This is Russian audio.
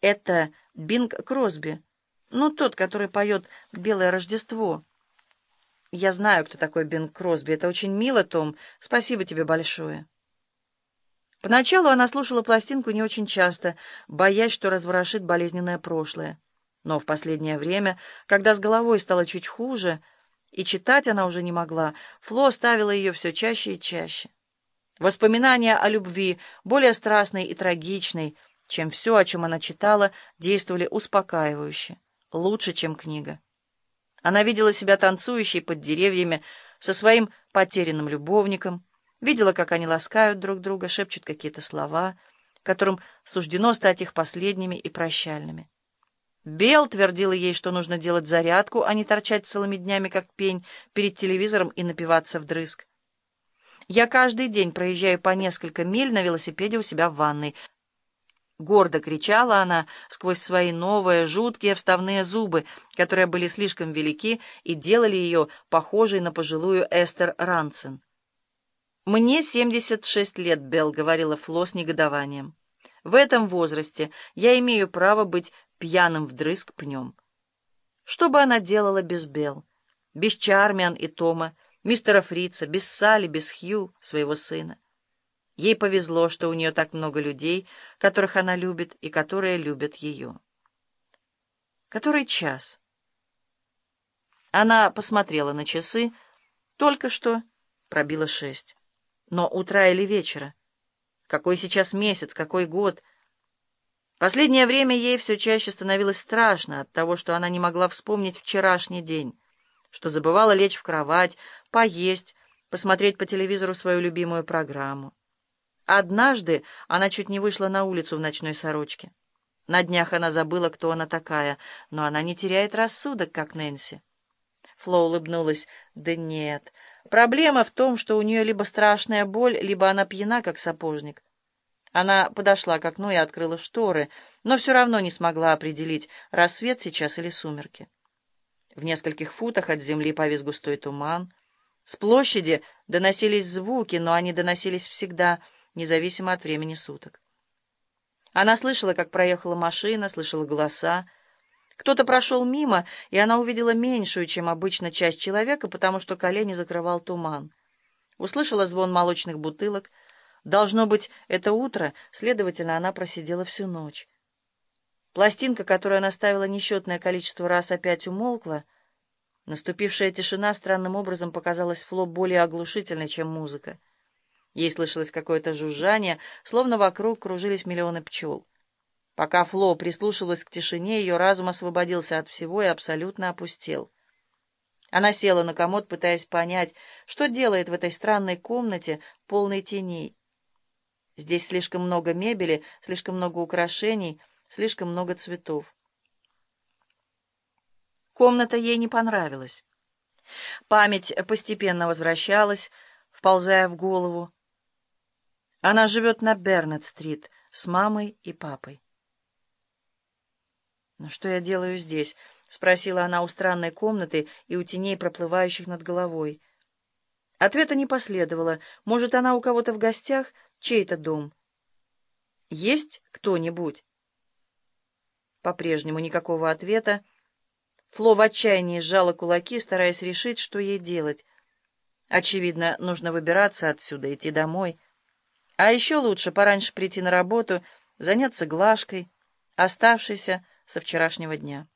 Это Бинг Кросби. Ну, тот, который поет «Белое Рождество». Я знаю, кто такой Бинг Кросби. Это очень мило, Том. Спасибо тебе большое. Поначалу она слушала пластинку не очень часто, боясь, что разворошит болезненное прошлое. Но в последнее время, когда с головой стало чуть хуже, и читать она уже не могла, Фло ставила ее все чаще и чаще. Воспоминания о любви, более страстной и трагичной, чем все, о чем она читала, действовали успокаивающе, лучше, чем книга. Она видела себя танцующей под деревьями со своим потерянным любовником, видела, как они ласкают друг друга, шепчут какие-то слова, которым суждено стать их последними и прощальными. Бел твердила ей, что нужно делать зарядку, а не торчать целыми днями, как пень, перед телевизором и напиваться вдрызг. «Я каждый день проезжаю по несколько миль на велосипеде у себя в ванной», Гордо кричала она сквозь свои новые, жуткие вставные зубы, которые были слишком велики и делали ее похожей на пожилую Эстер Ранцен. «Мне 76 лет, Белл», — говорила Фло с негодованием. «В этом возрасте я имею право быть пьяным вдрызг пнем». Что бы она делала без Белл, без Чармиан и Тома, мистера Фрица, без Салли, без Хью, своего сына? Ей повезло, что у нее так много людей, которых она любит и которые любят ее. Который час? Она посмотрела на часы. Только что пробило шесть. Но утра или вечера? Какой сейчас месяц, какой год? Последнее время ей все чаще становилось страшно от того, что она не могла вспомнить вчерашний день, что забывала лечь в кровать, поесть, посмотреть по телевизору свою любимую программу. Однажды она чуть не вышла на улицу в ночной сорочке. На днях она забыла, кто она такая, но она не теряет рассудок, как Нэнси. Фло улыбнулась. «Да нет. Проблема в том, что у нее либо страшная боль, либо она пьяна, как сапожник». Она подошла к окну и открыла шторы, но все равно не смогла определить, рассвет сейчас или сумерки. В нескольких футах от земли повис густой туман. С площади доносились звуки, но они доносились всегда — независимо от времени суток. Она слышала, как проехала машина, слышала голоса. Кто-то прошел мимо, и она увидела меньшую, чем обычно, часть человека, потому что колени закрывал туман. Услышала звон молочных бутылок. Должно быть, это утро, следовательно, она просидела всю ночь. Пластинка, которую она ставила несчетное количество раз, опять умолкла. Наступившая тишина странным образом показалась Фло более оглушительной, чем музыка. Ей слышалось какое-то жужжание, словно вокруг кружились миллионы пчел. Пока Фло прислушивалась к тишине, ее разум освободился от всего и абсолютно опустел. Она села на комод, пытаясь понять, что делает в этой странной комнате, полной теней. Здесь слишком много мебели, слишком много украшений, слишком много цветов. Комната ей не понравилась. Память постепенно возвращалась, вползая в голову. Она живет на Бернет-стрит с мамой и папой. «Но что я делаю здесь?» — спросила она у странной комнаты и у теней, проплывающих над головой. Ответа не последовало. Может, она у кого-то в гостях? Чей-то дом? Есть кто-нибудь? По-прежнему никакого ответа. Фло в отчаянии сжала кулаки, стараясь решить, что ей делать. Очевидно, нужно выбираться отсюда, идти домой. А еще лучше пораньше прийти на работу, заняться глажкой, оставшейся со вчерашнего дня.